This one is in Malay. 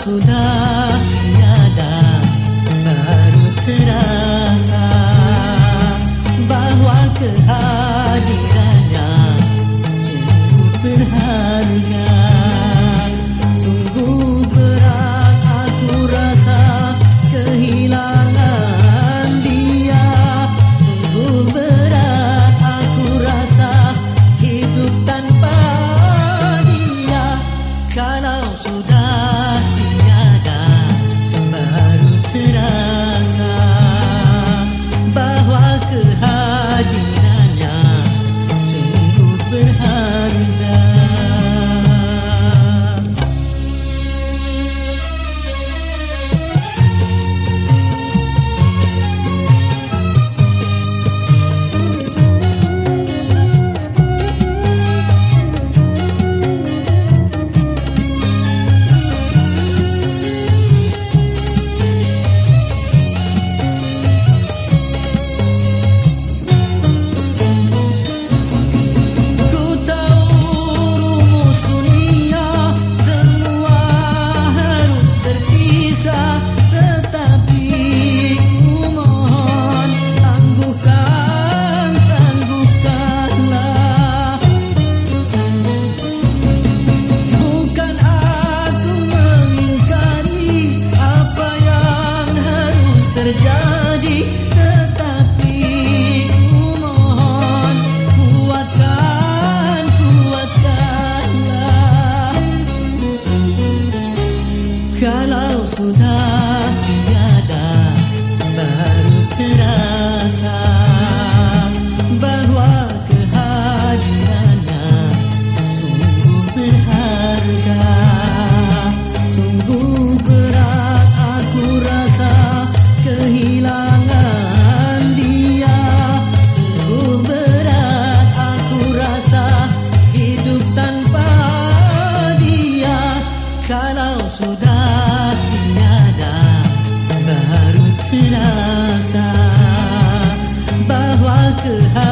Sudah ada baru terasa bahawa Kehadirannya Sungguh berharga. good. Terasa bahwa kehadiran